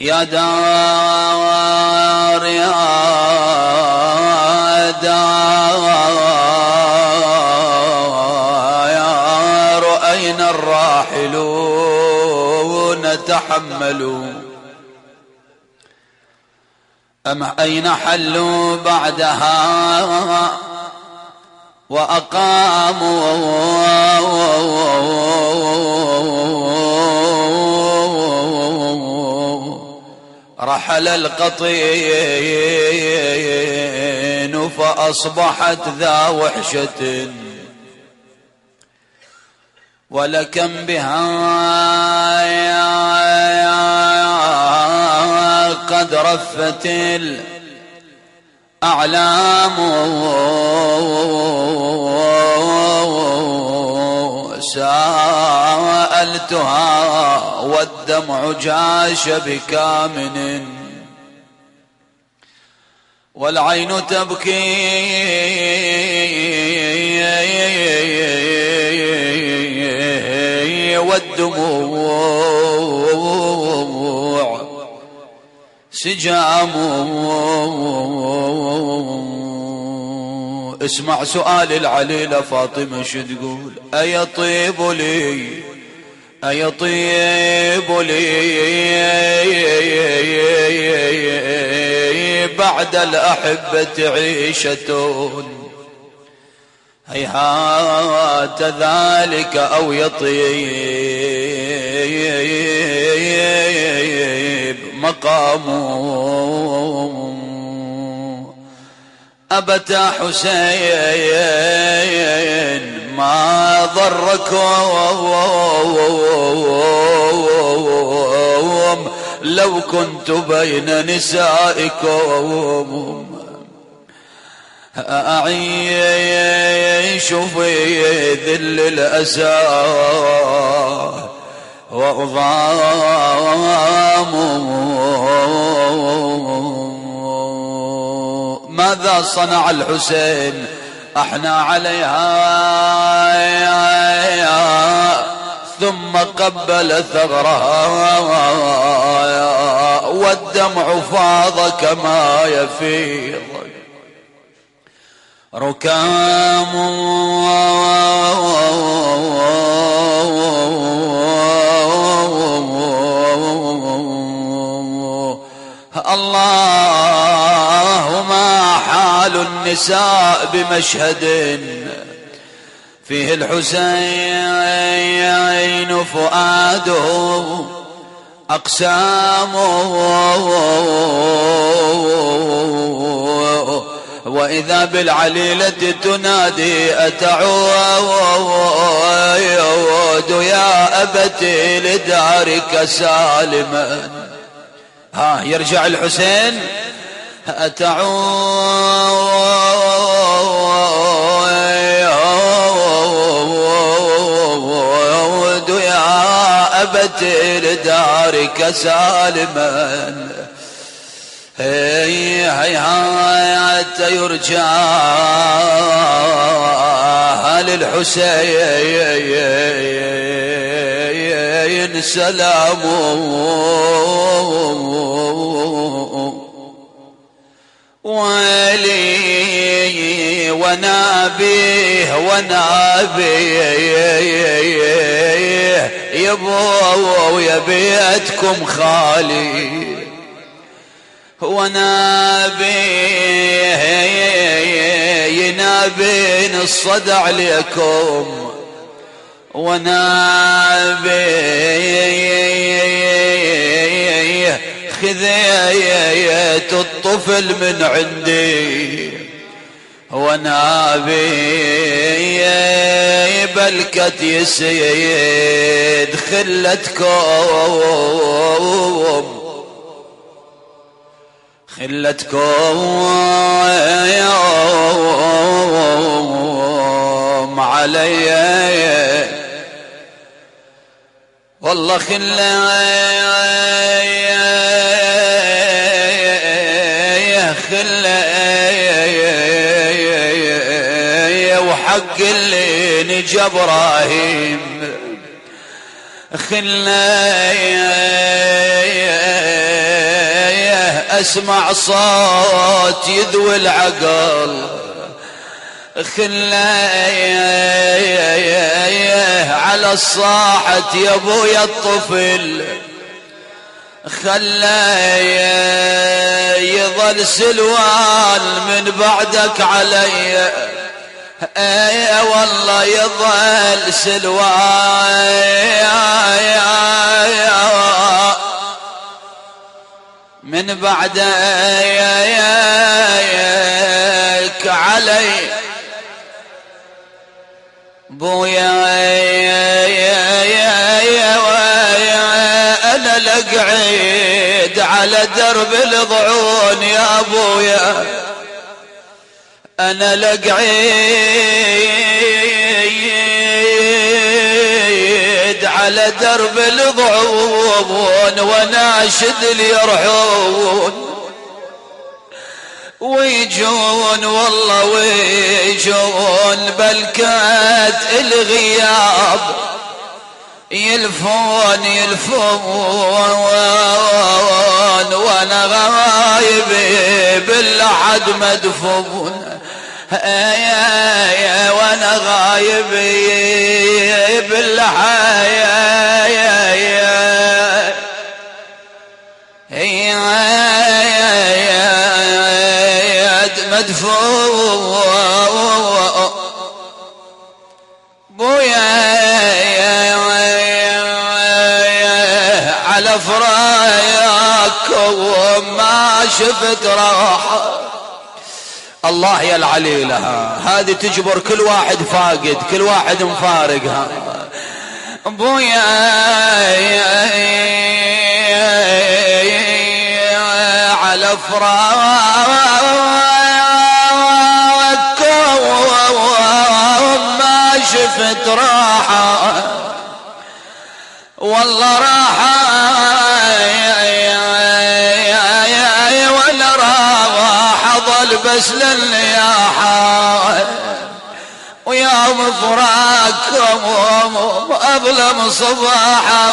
يا دار يا دار أين الراحلون تحملوا. أم أين حلوا بعدها وأقاموا؟ رحل القطين فأصبحت ذا وحشة. ولكم بها قد رفت الأعلام سألتها والدمع جاش بكامن. والعين تبكي. والدموع سجام. اسمع سؤال العليلة فاطمة شو تقول؟ أيطيب لي؟ أيطيب لي بعد الأحبة عيشة. هيهات ذلك أو يطيب مقامه. أبتا حسين ما ضركم لو كنت بين نسائكم. أعيش في ذل الأسى وأضام ماذا صنع الحسين إحنا عليها. ثم قبل ثغرها. والدمع فاض كما يفيض. ركام. الله النساء بمشهد فيه الحسين فؤاده أقسامه. وإذا بالعليلة تنادي أتعود يا أبتي لدارك سالما. ها يرجع الحسين. أتعود يا أبتي لدارك سالما. هي هيهات يرجى للحسين سلام. ولي ونابيه ونابيه يبو يا بيتكم خالي ونابيه ينابين الصدع لكم ونابيه خذيت الطفل من عندي ونابي بلكت يسيد خلتكم خلتكم علي. والله خلي اللي نجى إبراهيم. خلي أسمع صوت يذوي العقل. خليه على الصاحة يا أبويا الطفل. خليه يظل سلوان من بعدك علي. اي والله يظل سلوان من بعدك علي. بويا أنا على درب الضعون يا ابويا أنا لقعيد على درب الضعون وناشد اليرحون. ويجون والله ويجون بلكات الغياب. يلفون يلفون وأنا غايب باللحد مدفون. وأنا غايب بالحياة مدفوع. بويا على فرايك وما شفت راحة. الله يا العليلة هذه تجبر كل واحد فاقد كل واحد مفارقها. بويا على فرايك شفت راحة. والله راحة ولا راحة بس للنياحة ويوم فراقكم أظلم صباحا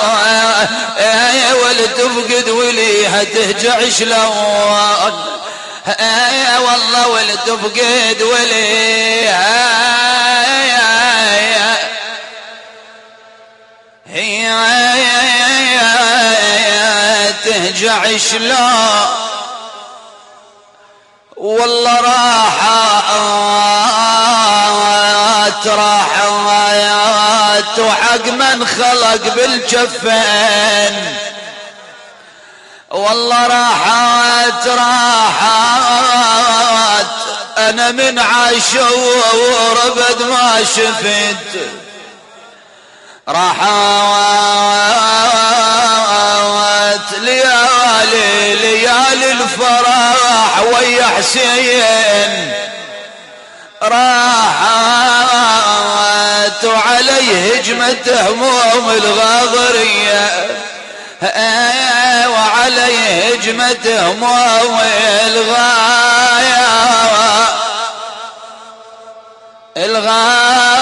ولد تفقد وليها تهجع شلون؟ والله ولد تفقد وليها تهجع شلا والله راحات راحات وحق من خلق بالجفين والله راحات راحات أنا من عاشور ابد ما شفت. راحات ليالي ليالي الفرح ويا حسين. راحات علي هجمة هموم الغاضرية. آه، وعلي هجمة هموم الغاية. الغاية.